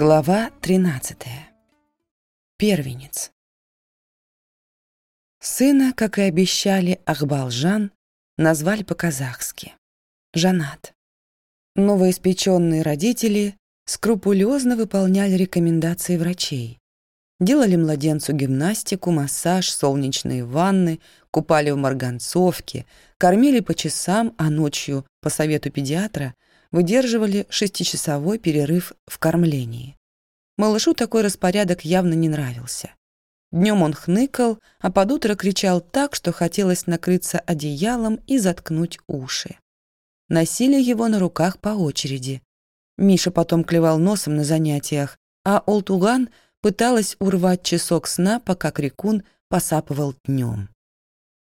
Глава 13. Первенец. Сына, как и обещали, Ахбалжан назвали по-казахски. Жанат. Новоиспеченные родители скрупулезно выполняли рекомендации врачей. Делали младенцу гимнастику, массаж, солнечные ванны, купали в марганцовке, кормили по часам, а ночью, по совету педиатра, выдерживали шестичасовой перерыв в кормлении. Малышу такой распорядок явно не нравился. Днем он хныкал, а под утро кричал так, что хотелось накрыться одеялом и заткнуть уши. Носили его на руках по очереди. Миша потом клевал носом на занятиях, а Олтуган пыталась урвать часок сна, пока Крикун посапывал днем.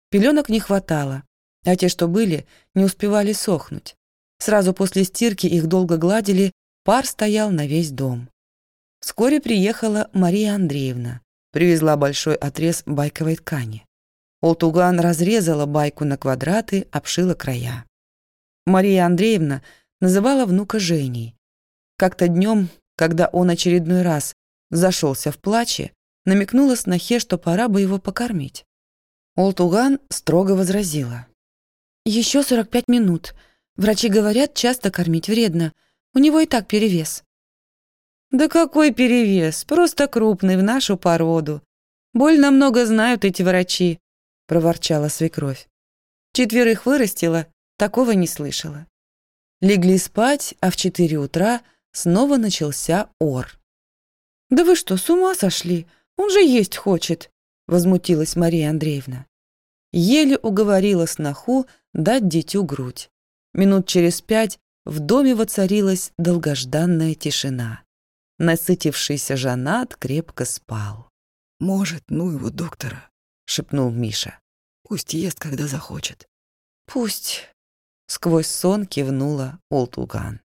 Пеленок не хватало, а те, что были, не успевали сохнуть. Сразу после стирки их долго гладили, пар стоял на весь дом. Вскоре приехала Мария Андреевна, привезла большой отрез байковой ткани. Олтуган разрезала байку на квадраты, обшила края. Мария Андреевна называла внука Женей. Как-то днем, когда он очередной раз зашелся в плаче, намекнула снохе, что пора бы его покормить. Олтуган строго возразила. «Еще 45 минут. Врачи говорят, часто кормить вредно. У него и так перевес». «Да какой перевес? Просто крупный в нашу породу. Больно много знают эти врачи», — проворчала свекровь. «Четверых вырастила, такого не слышала». Легли спать, а в четыре утра снова начался ор. «Да вы что, с ума сошли? Он же есть хочет!» — возмутилась Мария Андреевна. Еле уговорила сноху дать дитю грудь. Минут через пять в доме воцарилась долгожданная тишина. Насытившийся Жанат крепко спал. «Может, ну его доктора», — шепнул Миша. «Пусть ест, когда захочет». «Пусть», — сквозь сон кивнула Олтуган.